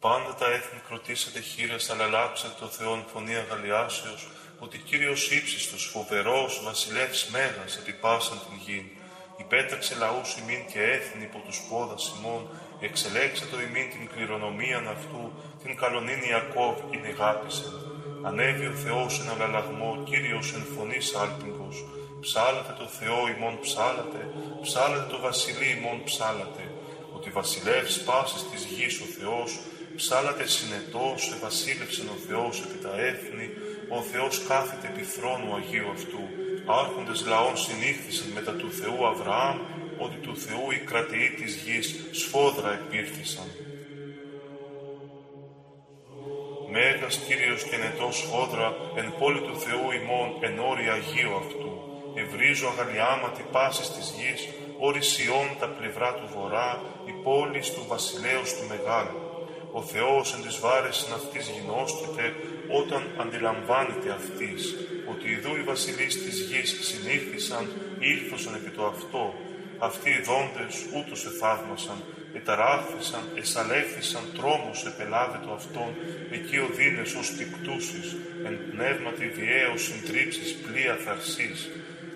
Πάντα τα έθνη κροτήσατε χείρας, αλλά αλλάξατε το Θεόν φωνή αγαλιάσεως, ότι Κύριος ύψιστος, φοβερός, βασιλεύς μέγας, επί πάσαν την γη. Υπέταξε λαούς ημίν και έθνη υπό τους πόδας ημών, εξελέξε το ημίν την κληρονομίαν αυτού, την καλονίν Ιακώβ την αγάπησε. Ανέβη ο Θεός εν αλλαλαγμό, Κύριος εν φωνής άλπιγος. Ψάλατε το Θεό ημών ψάλατε, ψάλατε το βασιλεί ημών ψάλατε. Ότι βασιλεύς πάσης της γης ο Θεός, ψάλατε συνετός, ευασίλευσεν ο Θεός επί τα έθνη, ο Θεός κάθεται επί θρόνου Αγίου αυτού. Άρχοντες λαών συνήχθησαν μετά του Θεού Αβραάμ, ότι του Θεού οι κρατηοί της γης σφόδρα επήρθησαν. Μέγας Κύριος και νετός σφόδρα, εν πόλη του Θεού ημών, εν όρη Αγίου αυτού. Ευρίζω αγαλιάματι πάσης της γης, ορισιών τα πλευρά του βορρά, η πόλη του βασιλέως του μεγάλου ο Θεός εν τις βάρες αυτής γινώσκεται όταν αντιλαμβάνεται αυτής, ότι ιδού οι βασιλείς της γης συνήθισαν, ήλθωσαν επί το αυτό, αυτοί οι δόντες ούτως εθαύμασαν, εταράχθησαν, εσαλέφθησαν τρόμος επελάβετο αυτόν, εκεί ο δίνες ως τικτούσεις, εν πνεύματι βιαίως συντρίψεις πλοία θαρσής.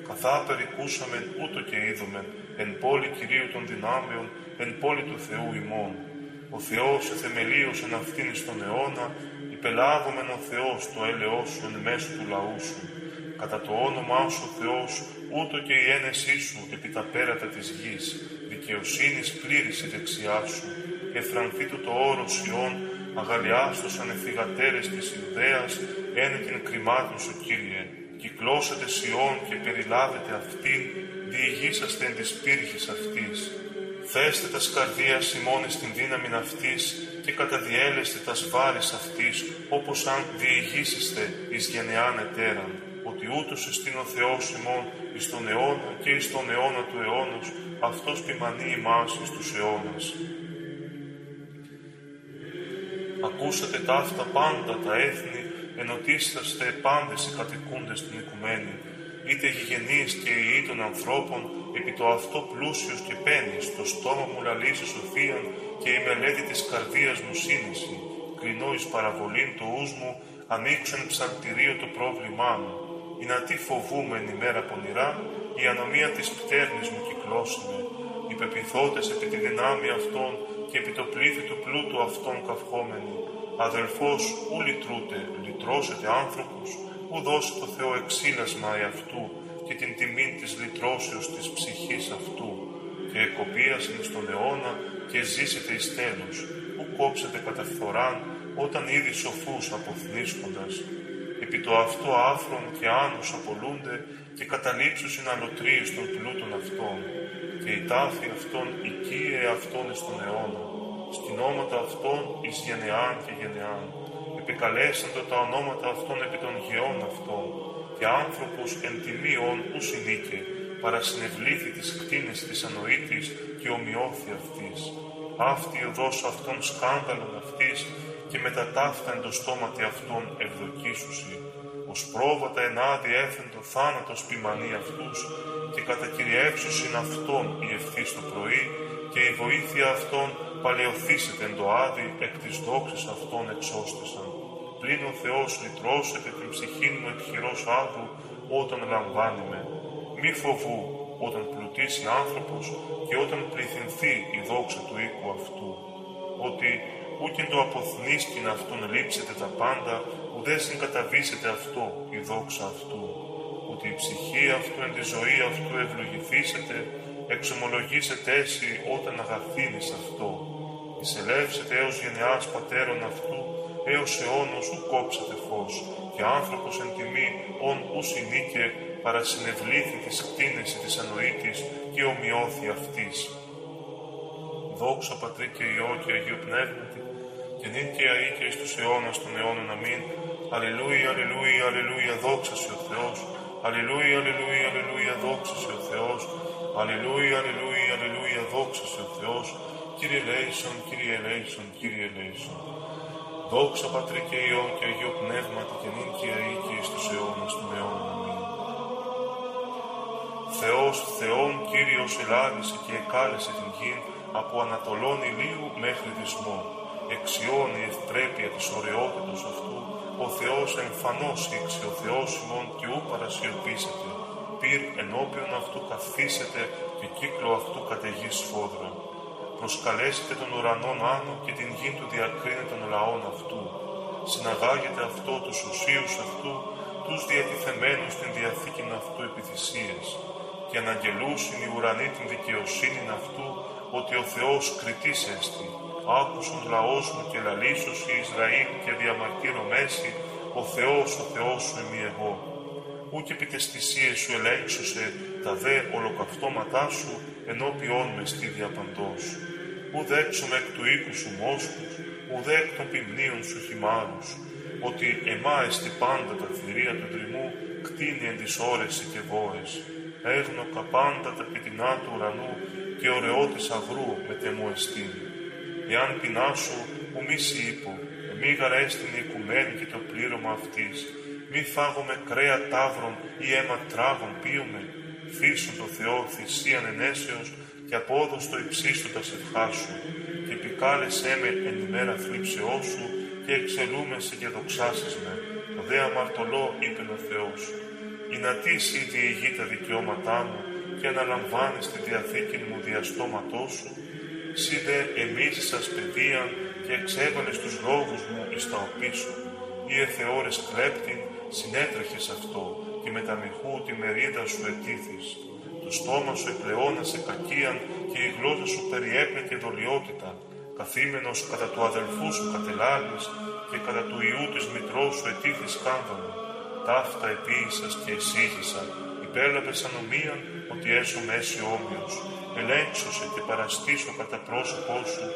Καθά περικούσαμεν ούτω και είδομεν, εν πόλη Κυρίου των δυνάμεων, εν πόλη του Θεού ημών. Ο Θεός εθεμελίωσεν αυτήν εις τον αιώνα, υπελάβομεν ο Θεός το έλεος σου εν μέσω του λαού σου. Κατά το όνομά σου ο Θεός, ούτω και η ένεσή σου επί τα πέρατα της γης, δικαιοσύνης πλήρης η δεξιά σου, εφρανθήτου το όρος Ιών, αγαλιάστος ανεφυγατέρες της Ιουδαίας, ένε την κρυμάτων σου Κύριε. Κυκλώσατε Σιών και περιλάβετε αυτήν, διηγήσαστε εν της πύργης αυτής Θέστε τας σκαρδία ημών στην δύναμη αυτής και καταδιέλεστε τας σβάρης αυτής, όπως αν διηγήσεστε εις γενεάν ετέραν, ότι ούτως εστίν ο Θεός ημών εις τον αιώνα και εις τον αιώνα του αιώνος, αυτός ποιμανεί ημάς εις τους αιώνας. Ακούσατε ταύτα πάντα τα έθνη, ενωτήσαστε πάντες οι κατοικούντες στην οικουμένη, είτε γηγενείς και οι των ανθρώπων, επί το αυτό πλούσιος και πένις, το στόμα μου λαλήσει σοφίαν και η μελέτη της καρδίας μου σύνηση, κλεινώ εις παραβολήν το ούς μου, ανοίξουν ψαλτηρίο το πρόβλημά μου. Η να τι φοβούμεν ημέρα πονηρά, η ανομία της πτέρνης μου κυκλώσιμε, οι πεπιθώτες επί τη δυνάμει αυτών και επί το πλήθη του πλούτου αυτών καυχόμενοι. Αδελφός, ου λυτρούτε, λυτρώσετε άνθρωπος, ου δώσει το Θεό εξήλασμα εαυτού, και την τιμή της λυτρώσεως της ψυχής αυτού και εκοπίασεν στον αιώνα και ζήσετε εις τέλος, που κόψετε κατά φθοράν όταν ήδη σοφούς αποθνίσκοντας. Επί το αυτό άφρον και άνους απολούνται και καταλήψους αλωτρίες των πλούτων αυτών και η τάφη αυτών οικίε αυτών εις τον αιώνα, σκηνώματα αυτών εις γενεάν και γενεάν. Επικαλέσαντο τα ονόματα αυτών επί των γεών αυτών, και άνθρωπος εν τιμίων ους συνήκε, παρασυνευλήθη της κτίνης της ανοήτης και ομοιώθη αυτής. Αυτή οδός αυτών σκάνδαλων αυτής και μετά ταύτα εν το στόματι αυτών ευδοκίσουσι, ως πρόβατα ενάδει έθεντο θάνατος ποιμανή αυτούς και κατακυριεύσουσιν αυτών η ευθύς το πρωί και η βοήθεια αυτών παλαιοθήσεται εν το άδει εκ της δόξης αυτών εξώστησαν πλην ο Θεός λυτρώσετε την ψυχή μου εκ χειρός άδου όταν λαμβάνει με. Μη φοβού όταν πλουτίσει άνθρωπος και όταν πληθυνθεί η δόξα του οίκου αυτού. Ότι ούκεν το αποθνίσκην αυτόν λείψετε τα πάντα, ουδέ συγκαταβήσετε αυτό η δόξα αυτού. Ότι η ψυχή αυτού εν τη ζωή αυτού ευλογηθήσετε, εξομολογήσετε έσυ όταν αγαθύνεις αυτό. Εισελεύσετε έως γενεάς πατέρων αυτού, έως αιώνος ου κόψατε φως, και άνθρωπος εν τιμή ον ου συνήκε παρασυνευλήθη της κτίνεση της ανοήτης και ομοιώθη αυτής. Δόξα Πατρί και Υιό και Αγίου Πνεύματι, και νυν και αεί και εις τους αιώνας των αιώνων αμήν. Αλληλούια, αλληλούια, αλληλούια, δόξα σε ο Θεός. Αλληλούια, αλληλούια, αλληλούια, δόξα σε ο Θεός. Αλληλούια, αλληλούια, αλληλούια, δόξα σε ο Θεός. Κύριε Λέησον, Κύριε Λέησον, Κύριε Λέησον. Δόξα Πατρί και Υιό και Αγίο Πνεύματι και νυν και αεί και εις τους αιώνας των αιώνων. Αμήν. Θεός Θεόν Κύριος ελάλησε και εκάλεσε την γη από Ανατολών ηλίου μέχρι δυσμό. εξιώνει η ευπρέπεια της ωραιότητος αυτού, ο Θεός εμφανώς ήξε, ο Θεός ημών και ού παρασιωπήσετε, πυρ ενώπιον αυτού καθίσετε και κύκλο αυτού καταιγεί σφόδρα. Προσκαλέσετε τον ουρανόν άνω και την γη του διακρίνει των λαών αυτού. Συναγάγετε αυτό τους ουσίους αυτού, τους διατηθεμένους στην διαθήκη αυτού επιθυσίες και αναγγελούσιν οι ουρανοί την δικαιοσύνη αυτού, ότι ο Θεός κριτής έστι. Άκουσον λαός μου και η Ισραήλ και διαμαρτύρω μέση, ο Θεός, ο Θεός σου είμαι εγώ. Ούκ επί τες θυσίες σου ελέγξωσε τα δε ολοκαυτώματά σου, ενώπιόν μες στη διαπαντός. Ουδέ έξομαι εκ του οίκου σου μόσχους, ουδέ εκ των ποιμνίων σου χυμάρους, ότι εμά εστι πάντα τα θηρία του τριμού, κτίνει εν τις ώρες και βόες έγνο καπάντα τα πιτινά του ουρανού και ωραιότης αγρού με τεμού εστίν. Εάν πεινάσω, ου μη σι είπω, μη γαρέστην η οικουμένη και το πλήρωμα αυτής, μη φάγομαι κρέα τάβρων ή αίμα τράγων πίωμε, φύσουν το Θεό θυσίαν ενέσεως και απόδοστο υψίστοτα ευχά σου, και επικάλεσέ με εν ημέρα θλίψεώς σου και εξελούμεσαι και δοξάσεις με. Το δε αμαρτωλό είπε ο Θεός, ή να ήδη η γη τα δικαιώματά μου και αναλαμβάνεις τη διαθήκη μου διαστόματό σου, σι δε εμίζησας παιδείαν και εξέβαλες τους λόγους μου εις τα οπίσω, ή εθεώρες κλέπτην, συνέτρεχες αυτό και με τα μυχού τη μερίδα σου ετήθης. Το στόμα σου σε κακίαν και η γλώσσα σου περιέπνεται δολιότητα, καθήμενος κατά του αδελφού σου κατελάλης και κατά του ιού της μητρός σου ετήθης σκάνδαλο. Ταύτα επίησας και εισήγησα, υπέλαβες ανομίαν ότι έσω μέση όμοιος, ελέγξωσε και παραστήσω κατά πρόσωπό σου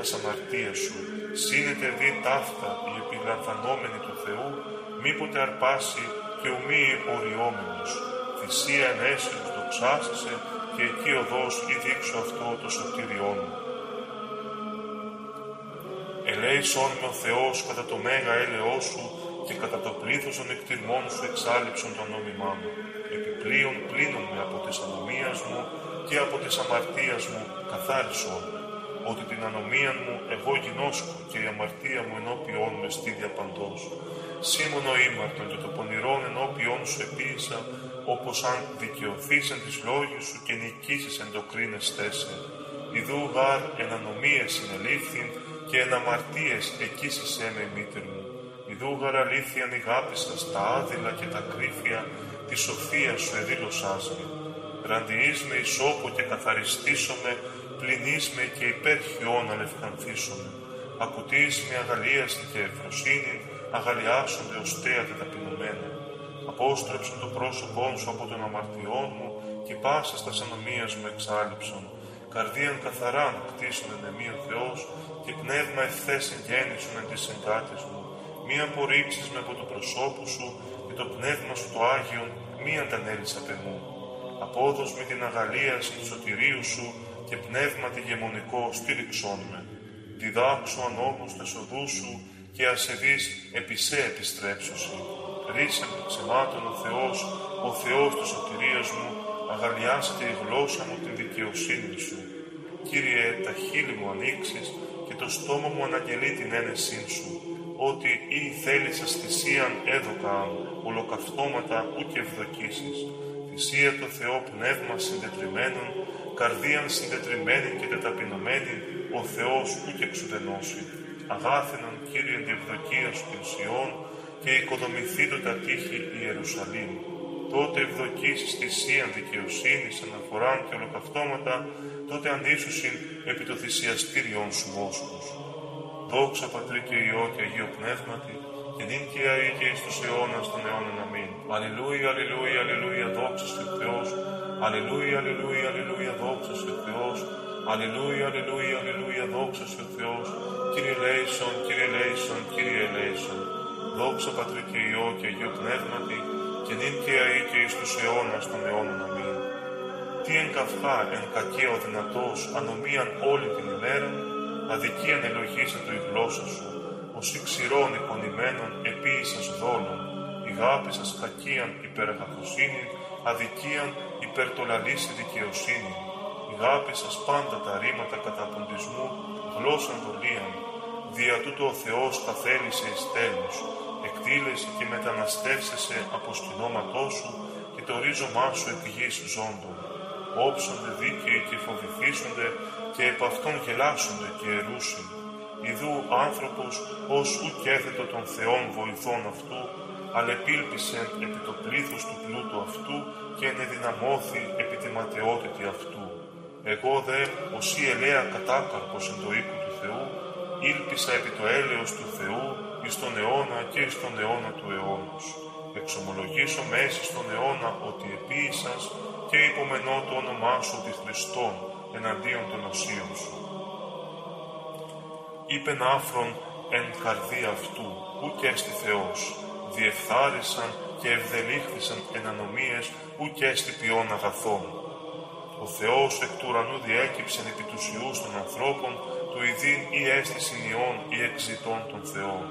τα σαμαρτία σου, σύνεται δι ταύτα η επιγραφανόμενη του Θεού, μήποτε αρπάσει και ουμή οριόμενος, θυσία ενέσεως δοξάσασε και εκεί οδός ή δείξω αυτό το σωτήριό μου. Ελέησόν με ο Θεός κατά το μέγα έλεό σου και κατά το πλήθος των εκτιμών σου εξάλληψον το νόμιμά μου. Επιπλέον πλήνων με από της ανομίας μου και από της αμαρτίας μου καθάρισον, ότι την ανομία μου εγώ γινώσκω και η αμαρτία μου ενώπιόν με στίδια παντός. Σήμωνο ήμαρτον και το πονηρόν ενώπιόν σου επίησα, όπως αν δικαιωθείς εν τις λόγες σου και νικήσεις εν το κρίνες τέσσερ. Ιδού γάρ εν ανομίες συνελήφθην και εν αμαρτίες εκείσισέ με μήτερ μου δούγαρα αλήθεια νηγάπησα στα άδειλα και τα κρύφια τη σοφία σου εδήλωσάς με. Ραντιείς με ισόπο και καθαριστήσομαι, πληνείς με και υπέρ χιώνα λευκανθήσομαι. Ακουτείς με αγαλίαστη και ευφροσύνη, αγαλιάσονται ως τέατα ταπεινωμένα. Απόστρεψον το πρόσωπό σου από τον αμαρτιών μου και πάσα στα ανομίας μου εξάλληψον. Καρδίαν καθαράν κτίσουν εν ο Θεός και πνεύμα ευθές εγγέννησον εν τις συγκάτες μου μη απορρίψεις με από το προσώπου σου και το πνεύμα σου το Άγιον μη αντανέλεις απ' εμού. Απόδος με την αγαλίαση του σωτηρίου σου και πνεύμα τη γεμονικό στήριξόν με. Διδάξω αν όμως τα σοδού σου και ασεβείς επισέ επιστρέψωση. Ρίσε με ξεμάτων ο Θεός, ο Θεός της σωτηρίας μου, αγαλιάσετε η γλώσσα μου την δικαιοσύνη σου. Κύριε, τα χείλη μου ανοίξεις και το στόμα μου αναγγελεί την ένεσή σου ότι ή θέλησας θυσίαν έδωκα ολοκαυτώματα ούτε ευδοκίσεις. Θυσία το Θεό πνεύμα συντετριμένων, καρδίαν συντετριμένη και τεταπεινωμένη, ο Θεός ούτε εξουδενώσει. Αγάθενον Κύριε ευδοκία σου την Σιών και οικοδομηθεί το τα τείχη Ιερουσαλήμ. Τότε ευδοκίσεις θυσίαν δικαιοσύνης, αναφοράν και ολοκαυτώματα, τότε αντίσουσιν επί το θυσιαστήριον σου βόσκους. Δόξα Πατρί και Υιό και Αγίο Πνεύματι, και νυν και αή και εις τους αιώνας των αιώνων αμήν. Αλληλούια, αλληλούια, αλληλούια, δόξα σε Θεός. Αλληλούια, αλληλούια, αλληλούια, δόξα σε Θεός. Αλληλούια, αλληλούια, αλληλούια, δόξα σε Θεός. Κύριε Λέησον, Κύριε Λέησον, Κύριε Λέησον. Δόξα Πατρί και Υιό και Αγίο Πνεύματι, και νυν και αή και εις τους αιώνας των αιώνων αμήν. Τι εν καυχά, εν κακέ ο δυνατός, ανομίαν όλη την ημέρα, αδικίαν ελογίσα του η γλώσσα σου, ως ξηρών εικονημένων επίησας δόλων, ηγάπησας κακίαν υπεραγαθοσύνη, αδικίαν υπερτολαλήσει δικαιοσύνη, ηγάπησας πάντα τα ρήματα κατά ποντισμού, γλώσσαν δολίαν, Δια τούτο ο Θεός καθέλησε εις τέλους, εκτήλεσαι και μεταναστεύσεσαι από σκηνώματό σου και το ρίζωμά σου επί γης ζώντων. Όψονται δίκαιοι και φοβηθήσονται και επ' αυτόν γελάσονται και ερούσιν. Ιδού άνθρωπος ως ουκ έθετο των Θεών βοηθών αυτού, αλλά επίλπισεν επί το πλήθος του πλούτου αυτού και ενεδυναμώθη επί τη ματαιότητη αυτού. Εγώ δε, ως η ελαία κατάκαρπος εν το οίκου του Θεού, ήλπισα επί το έλεος του Θεού εις τον αιώνα και εις τον αιώνα του αιώνος. Εξομολογήσω μέση στον αιώνα ότι επίησας και υπομενώ το όνομά σου ότι Χριστόν εναντίον των οσίων σου. Είπεν άφρον εν καρδία αυτού, ου και έστι Θεός, διεφθάρισαν και ευδελίχθησαν εν ανομίες, ου και έστι ποιόν αγαθών. Ο Θεός εκ του ουρανού διέκυψεν επί τους ιούς των ανθρώπων, του ιδίν ή έστι συνειών ή εξητών των Θεών.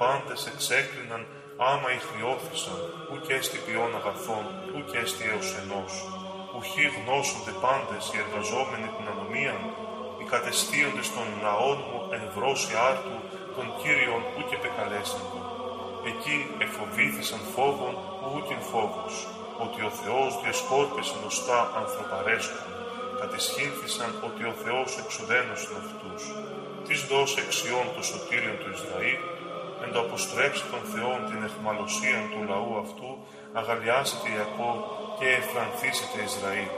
Πάντες εξέκλειναν άμα ηχριώθησαν, ου και έστι ποιόν αγαθών, ου και έστι έως ενός. Ουχή γνώσονται πάντες οι εργαζόμενοι την ανομίαν, οι κατεστίοντες των λαών μου εν βρώση άρτου, των Κύριων ου και πεκαλέσαντων. Εκεί εφοβήθησαν φόβων ούκεν φόβος, ότι ο Θεός διασκόρπισε νοστά ανθρωπαρέσκων, κατεσχύνθησαν ότι ο Θεός εξουδένωσαν αυτούς. Τις δώσε εξιών το σωτήριον του Ισραήλ, εν το αποστρέψει των Θεών την εχμαλωσία του λαού αυτού, αγαλιάσετε Ιακώβ και εφρανθήσετε Ισραήλ.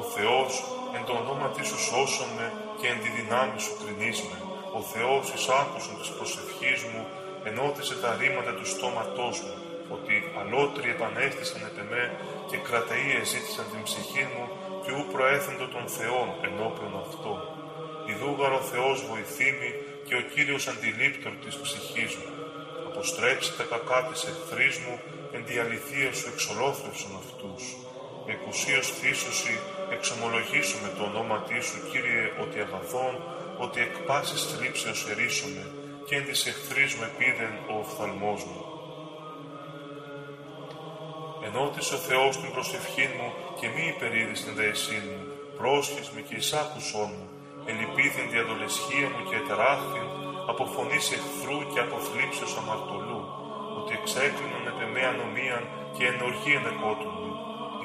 Ο Θεός εν το όνομα της σου σώσον με και εν τη δυνάμει σου κρινείς με. Ο Θεός εις άκουσον της προσευχής μου, ενώτισε τα ρήματα του στόματός μου, ότι αλότροι επανέστησαν επ' εμέ και κρατεοί εζήτησαν την ψυχή μου και ου προέθεντο των Θεών ενώπιον αυτό. Ιδούγαρο Θεός βοηθήμη και ο Κύριος αντιλήπτορ της ψυχής μου. Αποστρέψει τα κακά της εχθρής μου, εν τη αληθεία σου εξολόθρευσον αυτούς. Εκουσίως θύσωση, εξομολογήσουμε το όνομα σου, Κύριε, ότι αγαθόν, ότι εκ πάσης θλίψεως ερίσομαι, και εν της εχθρής μου επίδεν ο οφθαλμός μου. Ενώτησε ο Θεός την προσευχή μου και μη υπερίδης την δεησή μου, πρόσχες με και εισάκουσόν μου, ελυπήθην διαδολεσχία μου και ετεράχθην, από φωνής εχθρού και από θλίψεως αμαρτωλού, ότι εξέκλεινον επ' εμέ ανομίαν και ενοργή ενεκότουν μου.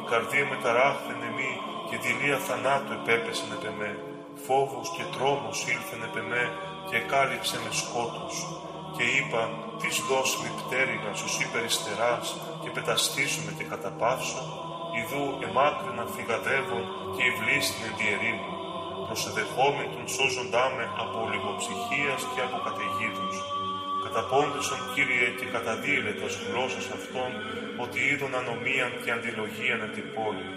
Η καρδία με ταράχθεν εμή και δηλία θανάτου επέπεσεν επ' εμέ. Φόβος και τρόμος ήλθεν επ' εμέ και κάλυψε με σκότους. Και είπα, τι δώσει με πτέρυγα σου υπεριστεράς και πεταστήσουμε και καταπαύσω. Ιδού εμάκρινα φυγαδεύων και η βλήστην εν μου προσεδεχόμενοι τον σώζοντά με από λιγοψυχίας και από καταιγίδους. Καταπώντησον, Κύριε, και καταδύλε τας γλώσσας αυτών, ότι είδον ανομίαν και αντιλογίαν εν την πόλη.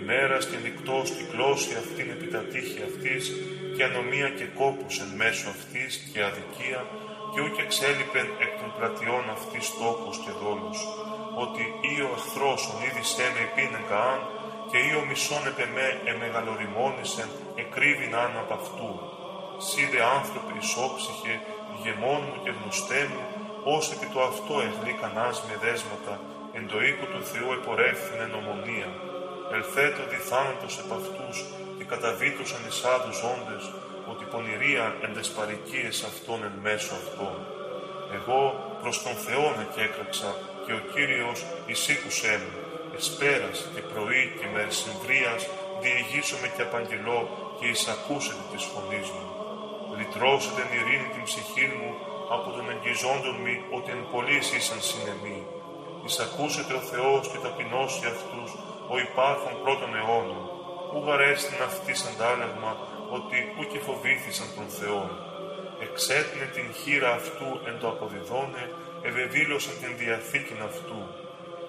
Ημέρας και νυχτός κυκλώσει αυτήν επί τα τείχη αυτής, και ανομία και κόπους εν μέσω αυτής και αδικία, και ούκ εξέλιπεν εκ των πλατιών αυτής τόπος και δόλους, ότι ή ο εχθρός ον είδησέ με επίνε καάν, και ή ο μισόν επ' εμέ εμεγαλοριμόνησεν εκρύβην άν απ' αυτού. Σίδε άνθρωποι ισόψυχε, ηγεμόν μου και γνωστέ μου, ως επί το αυτό κανάς με δέσματα, εν το οίκο του Θεού επορεύθυνε νομονία. Ελθέτω δι θάνατος επ' αυτούς και καταβήτωσαν εις άδους όντες, ότι πονηρία εν τες παρικίες αυτών εν μέσω αυτών. Εγώ προς τον Θεόν εκέκραξα και ο Κύριος εισήκουσέ μου, εσπέρας και πρωί και μερσυμβρίας διηγήσομαι και απαγγελώ και εισακούσετε της φωνής μου. Λυτρώσετε εν ειρήνη την ψυχή μου από τον εγγυζόντων μη ότι εν πολλής ήσαν συνεμή. Εισακούσετε ο Θεός και ταπεινώσει αυτούς ο υπάρχον πρώτων αιώνων. Ού γαρέστην αυτής αντάλλαγμα ότι ού και φοβήθησαν τον Θεό. Εξέτεινε την χείρα αυτού εν το αποδιδώνε, ευεδήλωσαν την διαθήκην αυτού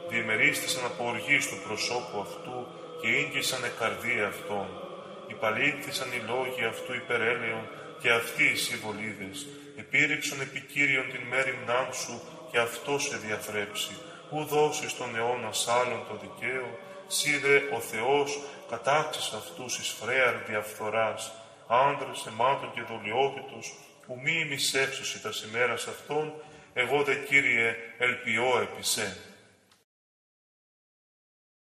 διεμερίστησαν από οργής του προσώπου αυτού και ίγγισαν καρδία αυτών. Υπαλήθησαν οι λόγοι αυτού υπερέλεον και αυτοί οι συμβολίδες. Επήρυψαν επικύριον την μέρη μνάμ σου και αυτό σε διαθρέψει. Ου δώσεις τον αιώνα σ' άλλον το δικαίο, σίδε ο Θεός κατάξεις αυτούς εις φρέαρ διαφθοράς, άντρες αιμάτων και δολιότητος, που μη ημισεύσωση τα σημέρας αυτών, εγώ δε Κύριε ελπιώ επί